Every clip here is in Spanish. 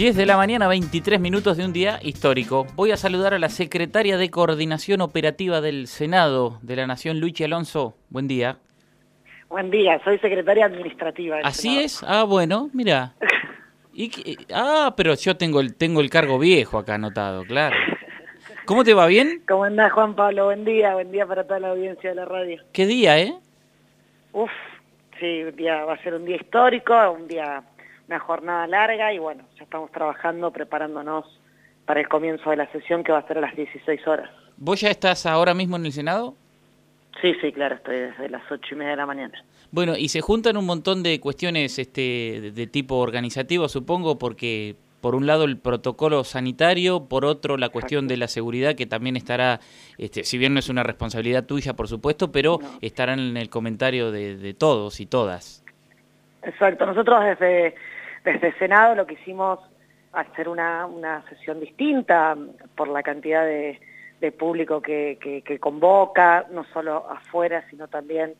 10 de la mañana, 23 minutos de un día histórico. Voy a saludar a la secretaria de Coordinación Operativa del Senado de la Nación, Luchi Alonso. Buen día. Buen día, soy secretaria administrativa. Del ¿Así Senado. es? Ah, bueno, mira. Y ah, pero yo tengo el, tengo el cargo viejo acá anotado, claro. ¿Cómo te va? ¿Bien? ¿Cómo andás, Juan Pablo? Buen día, buen día para toda la audiencia de la radio. ¿Qué día, eh? Uf, sí, un día, va a ser un día histórico, un día, una jornada larga y bueno, ya estamos trabajando, preparándonos para el comienzo de la sesión que va a ser a las 16 horas. ¿Vos ya estás ahora mismo en el Senado? Sí, sí, claro, estoy desde las ocho y media de la mañana. Bueno, y se juntan un montón de cuestiones este, de, de tipo organizativo, supongo, porque por un lado el protocolo sanitario, por otro la cuestión de la seguridad, que también estará, este, si bien no es una responsabilidad tuya, por supuesto, pero No. estará en el comentario de, de todos y todas. Exacto, nosotros desde, desde Senado lo que hicimos hacer una, una sesión distinta por la cantidad de, público que convoca, no solo afuera, sino también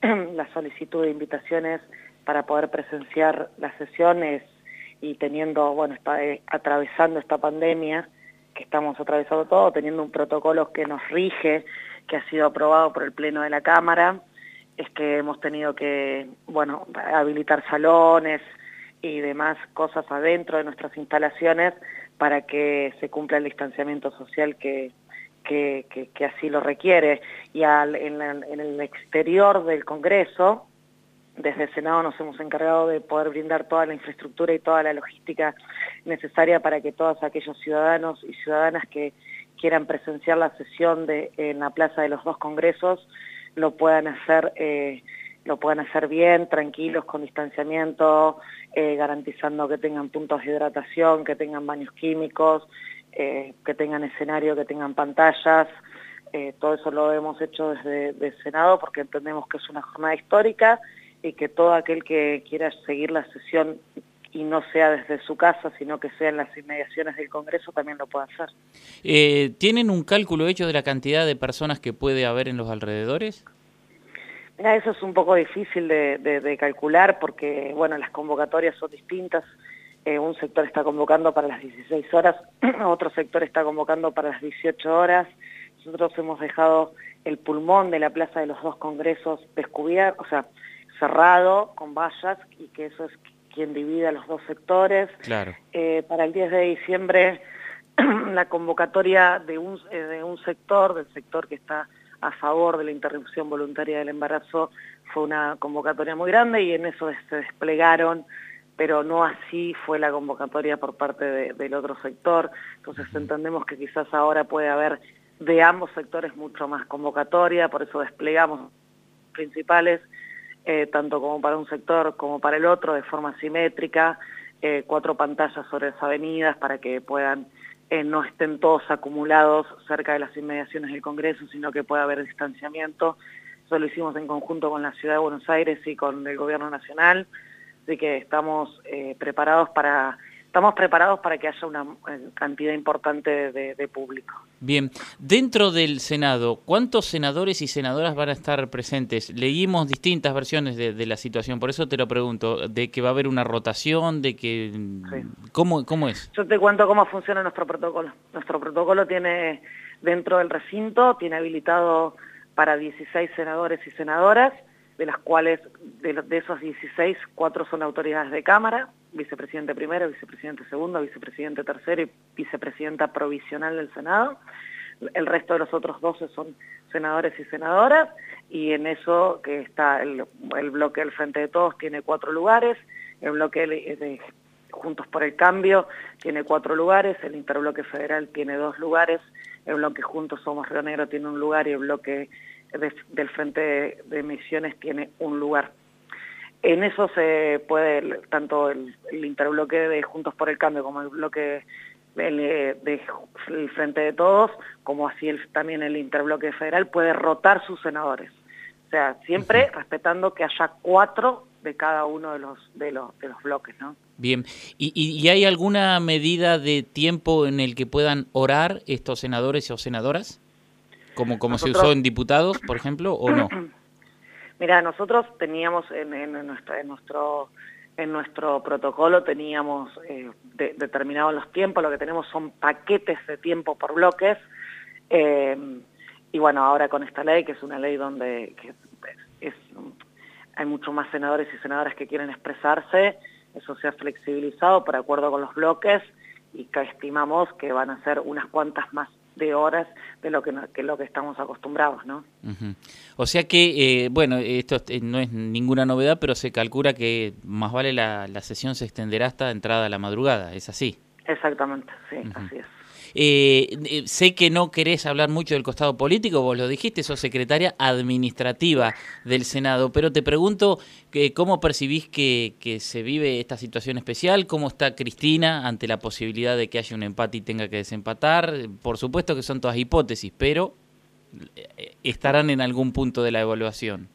la solicitud de invitaciones para poder presenciar las sesiones y teniendo, bueno, está, eh, atravesando esta pandemia que estamos atravesando todo, teniendo un protocolo que nos rige, que ha sido aprobado por el Pleno de la Cámara, es que hemos tenido que, bueno, habilitar salones y demás cosas adentro de nuestras instalaciones para que se cumpla el distanciamiento social que, que, que- así lo requiere. Y al- en, la- en el exterior del Congreso, desde el Senado nos hemos encargado de poder brindar toda la infraestructura y toda la logística necesaria para que todos aquellos ciudadanos y ciudadanas que quieran presenciar la sesión de, en la Plaza de los Dos Congresos lo puedan hacer, eh, lo puedan hacer bien, tranquilos, con distanciamiento, eh, garantizando que tengan puntos de hidratación, que tengan baños químicos, eh, que tengan escenario, que tengan pantallas. Eh, todo eso lo hemos hecho desde el Senado porque entendemos que es una jornada histórica y que todo aquel que quiera seguir la sesión y no sea desde su casa, sino que sea en las inmediaciones del Congreso, también lo puede hacer. Eh, ¿Tienen un cálculo hecho de la cantidad de personas que puede haber en los alrededores? Mira, eso es un poco difícil de, de- de calcular porque, bueno, las convocatorias son distintas. Eh, un sector está convocando para las 16 horas, otro sector está convocando para las 18 horas. Nosotros hemos dejado el pulmón de la Plaza de los Dos Congresos descubierto, o sea, cerrado con vallas y que eso es quien divide a los dos sectores. Claro. Eh, para el 10 de diciembre la convocatoria de un, eh, de un sector, del sector que está a favor de la interrupción voluntaria del embarazo, fue una convocatoria muy grande y en eso se desplegaron, pero no así fue la convocatoria por parte de- del otro sector. Entonces entendemos que quizás ahora puede haber de ambos sectores mucho más convocatoria, por eso desplegamos principales, eh, tanto como para un sector como para el otro, de forma simétrica, eh, cuatro pantallas sobre las avenidas para que puedan, eh, no estén todos acumulados cerca de las inmediaciones del Congreso, sino que pueda haber distanciamiento. Eso lo hicimos en conjunto con la Ciudad de Buenos Aires y con el Gobierno Nacional, así que estamos eh, preparados para... Estamos preparados para que haya una eh, cantidad importante de- de público. Bien, dentro del Senado, ¿cuántos senadores y senadoras van a estar presentes? Leímos distintas versiones de, de la situación, por eso te lo pregunto, de que va a haber una rotación, de que... ¿Cómo, cómo es? Yo te cuento cómo funciona nuestro protocolo. Nuestro protocolo tiene, dentro del recinto, tiene habilitado para 16 senadores y senadoras, de las cuales, de, de esos 16, cuatro son autoridades de Cámara, vicepresidente primero, vicepresidente segundo, vicepresidente tercero y vicepresidenta provisional del Senado. El resto de los otros 12 son senadores y senadoras, y en eso que está el, bloque del Frente de Todos tiene cuatro lugares, el bloque de- de Juntos por el Cambio tiene cuatro lugares, el Interbloque Federal tiene dos lugares, el bloque Juntos Somos Río Negro tiene un lugar y el bloque de- del Frente de, de Misiones tiene un lugar. En eso se puede, el- tanto el, el interbloque de Juntos por el Cambio como el bloque del, eh, de, el Frente de Todos, como así el- también el interbloque federal, puede rotar sus senadores. O sea, siempre respetando que haya cuatro de cada uno de los, de los, de los bloques, ¿no? Bien, ¿Y, y, y hay alguna medida de tiempo en el que puedan orar estos senadores o senadoras? Como, como se Nosotros- usó en diputados, por ejemplo, o no? Mira, nosotros teníamos en, en nuestro, en nuestro en nuestro protocolo teníamos eh, determinados los tiempos, lo que tenemos son paquetes de tiempo por bloques, eh, y bueno, ahora con esta ley, que es una ley donde hay muchos más senadores y senadoras que quieren expresarse, eso se ha flexibilizado por acuerdo con los bloques y que estimamos que van a ser unas cuantas más de horas de lo que, lo que estamos acostumbrados, ¿no? O sea que, eh, bueno, esto no es ninguna novedad, pero se calcula que más vale la, la sesión se extenderá hasta entrada a la madrugada, ¿es así? Exactamente, sí, así es. Eh, eh, sé que no querés hablar mucho del costado político, vos lo dijiste, sos secretaria administrativa del Senado, pero te pregunto que, cómo percibís que, se vive esta situación especial, cómo está Cristina ante la posibilidad de que haya un empate y tenga que desempatar. Por supuesto que son todas hipótesis, pero eh, estarán en algún punto de la evaluación.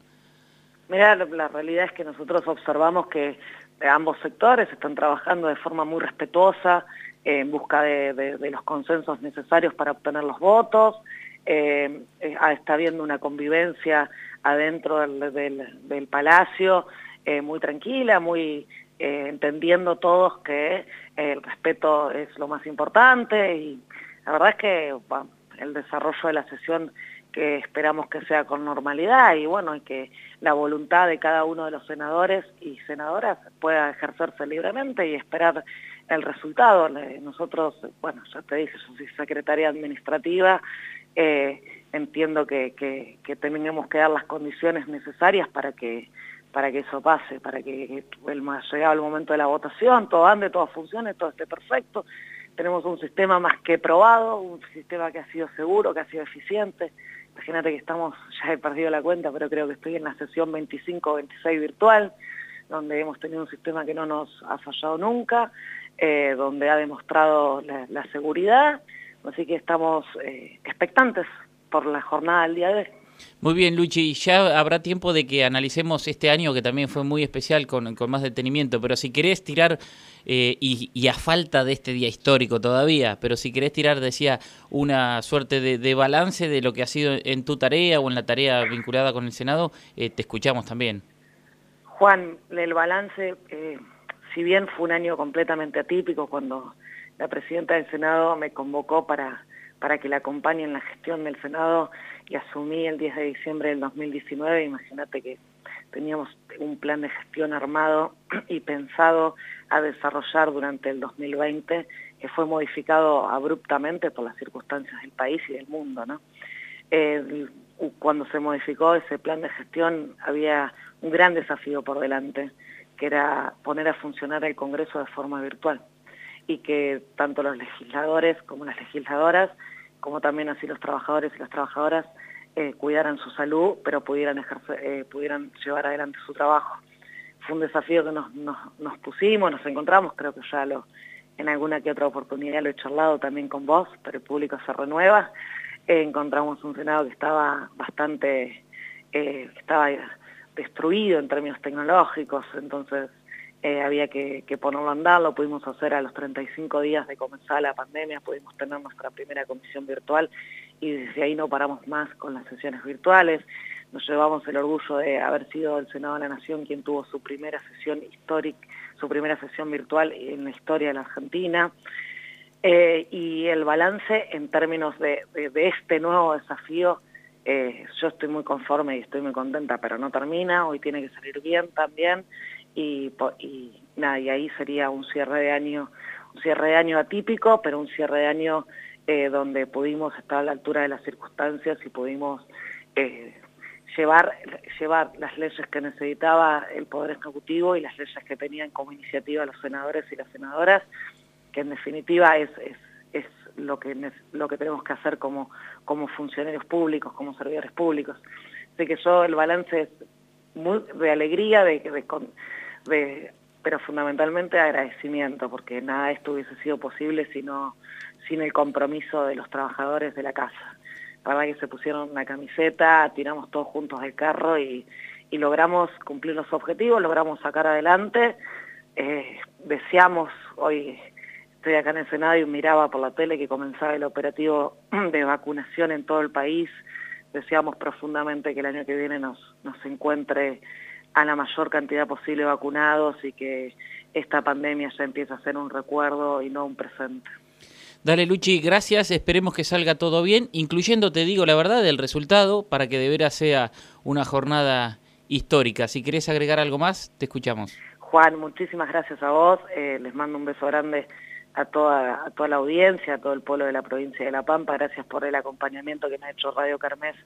Mira, la realidad es que nosotros observamos que ambos sectores están trabajando de forma muy respetuosa, en busca de, los consensos necesarios para obtener los votos, eh, eh, está habiendo una convivencia adentro del, palacio eh, muy tranquila, muy entendiendo todos que el respeto es lo más importante y la verdad es que el desarrollo de la sesión que esperamos que sea con normalidad y bueno, y que la voluntad de cada uno de los senadores y senadoras pueda ejercerse libremente y esperar el resultado. Nosotros, bueno, ya te dije, yo soy secretaria administrativa, eh, entiendo que, que, tenemos que dar las condiciones necesarias para que para que eso pase, para que el, llegado el momento de la votación, todo ande, todo funcione, todo esté perfecto. Tenemos un sistema más que probado, un sistema que ha sido seguro, que ha sido eficiente. Imagínate que estamos, ya he perdido la cuenta, pero creo que estoy en la sesión 25 26 virtual, donde hemos tenido un sistema que no nos ha fallado nunca, eh, donde ha demostrado la, seguridad, así que estamos eh, expectantes por la jornada del día de hoy. Muy bien, Luchi, ya habrá tiempo de que analicemos este año que también fue muy especial con, más detenimiento, pero si querés tirar, eh, y, a falta de este día histórico todavía, pero si querés tirar, decía, una suerte de, balance de lo que ha sido en tu tarea o en la tarea vinculada con el Senado, te escuchamos también. Juan, el balance si bien fue un año completamente atípico cuando la presidenta del Senado me convocó para, para que la acompañe en la gestión del Senado y asumí el 10 de diciembre del 2019, imagínate que teníamos un plan de gestión armado y pensado a desarrollar durante el 2020, que fue modificado abruptamente por las circunstancias del país y del mundo. cuando se modificó ese plan de gestión había un gran desafío por delante, que era poner a funcionar el Congreso de forma virtual y que tanto los legisladores como las legisladoras, como también así los trabajadores y las trabajadoras, eh, cuidaran su salud, pero pudieran, ejercer, eh, pudieran llevar adelante su trabajo. Fue un desafío que nos, nos, pusimos, nos encontramos, creo que ya lo, en alguna que otra oportunidad lo he charlado también con vos, pero el público se renueva. Eh, encontramos un Senado que estaba bastante, estaba destruido en términos tecnológicos, entonces eh, había que, ponerlo a andar, lo pudimos hacer a los 35 días de comenzar la pandemia, pudimos tener nuestra primera comisión virtual y desde ahí no paramos más con las sesiones virtuales. Nos llevamos el orgullo de haber sido el Senado de la Nación quien tuvo su primera sesión histórica, su primera sesión virtual en la historia de la Argentina. Eh, y el balance en términos de este nuevo desafío eh, yo estoy muy conforme y estoy muy contenta, pero no termina, hoy tiene que salir bien también y, y nada, y ahí sería un cierre de año, un cierre de año atípico, pero un cierre de año eh, donde pudimos estar a la altura de las circunstancias y pudimos eh, llevar, llevar las leyes que necesitaba el Poder Ejecutivo y las leyes que tenían como iniciativa los senadores y las senadoras, que en definitiva es, es, es lo que, lo que tenemos que hacer como, como funcionarios públicos, como servidores públicos. Así que yo el balance es muy de alegría, de, de, pero fundamentalmente de agradecimiento, porque nada de esto hubiese sido posible sino, sin el compromiso de los trabajadores de la casa. La verdad que se pusieron una camiseta, tiramos todos juntos del carro y, y logramos cumplir los objetivos, logramos sacar adelante. Eh, deseamos hoy estoy acá en el Senado y miraba por la tele que comenzaba el operativo de vacunación en todo el país. Deseamos profundamente que el año que viene nos, nos encuentre a la mayor cantidad posible vacunados y que esta pandemia ya empiece a ser un recuerdo y no un presente. Dale Luchi, gracias, esperemos que salga todo bien, incluyendo, te digo la verdad, el resultado para que de veras sea una jornada histórica. Si querés agregar algo más, te escuchamos. Juan, muchísimas gracias a vos, eh, les mando un beso grande a toda, a toda la audiencia, a todo el pueblo de la provincia de La Pampa, gracias por el acompañamiento que me ha hecho Radio Carmes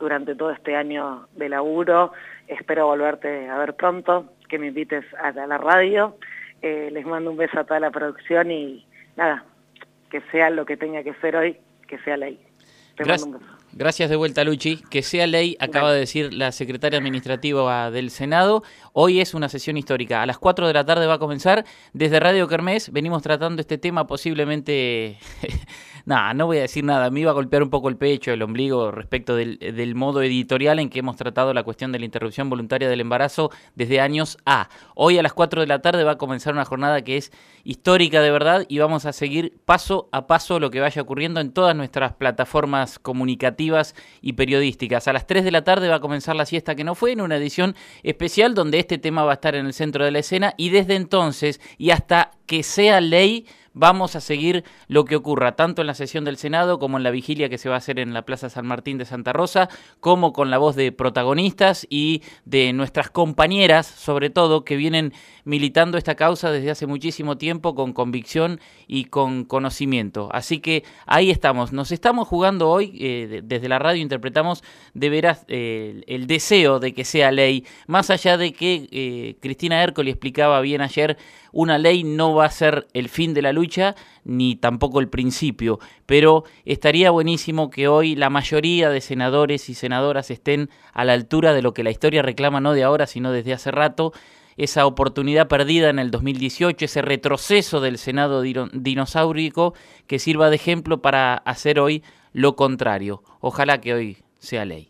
durante todo este año de laburo, espero volverte a ver pronto, que me invites a, la radio, eh, les mando un beso a toda la producción y nada, que sea lo que tenga que ser hoy, que sea ley. Gracias, de vuelta, Luchi. Que sea ley, acaba de decir la secretaria administrativa del Senado. Hoy es una sesión histórica. A las 4 de la tarde va a comenzar. Desde Radio Kermés venimos tratando este tema posiblemente nada, no voy a decir nada, me iba a golpear un poco el pecho, el ombligo respecto del, del, modo editorial en que hemos tratado la cuestión de la interrupción voluntaria del embarazo desde años A. Hoy a las 4 de la tarde va a comenzar una jornada que es histórica de verdad y vamos a seguir paso a paso lo que vaya ocurriendo en todas nuestras plataformas comunicativas y periodísticas. A las 3 de la tarde va a comenzar la siesta que no fue en una edición especial donde este tema va a estar en el centro de la escena y desde entonces y hasta que sea ley vamos a seguir lo que ocurra, tanto en la sesión del Senado como en la vigilia que se va a hacer en la Plaza San Martín de Santa Rosa, como con la voz de protagonistas y de nuestras compañeras, sobre todo, que vienen militando esta causa desde hace muchísimo tiempo con convicción y con conocimiento. Así que ahí estamos, nos estamos jugando hoy, eh, desde la radio interpretamos de veras eh, el deseo de que sea ley, más allá de que eh, Cristina Hércoli explicaba bien ayer, una ley no va a ser el fin de la lucha ni tampoco el principio, pero estaría buenísimo que hoy la mayoría de senadores y senadoras estén a la altura de lo que la historia reclama no de ahora, sino desde hace rato, esa oportunidad perdida en el 2018, ese retroceso del Senado dinosaurico que sirva de ejemplo para hacer hoy lo contrario. Ojalá que hoy sea ley.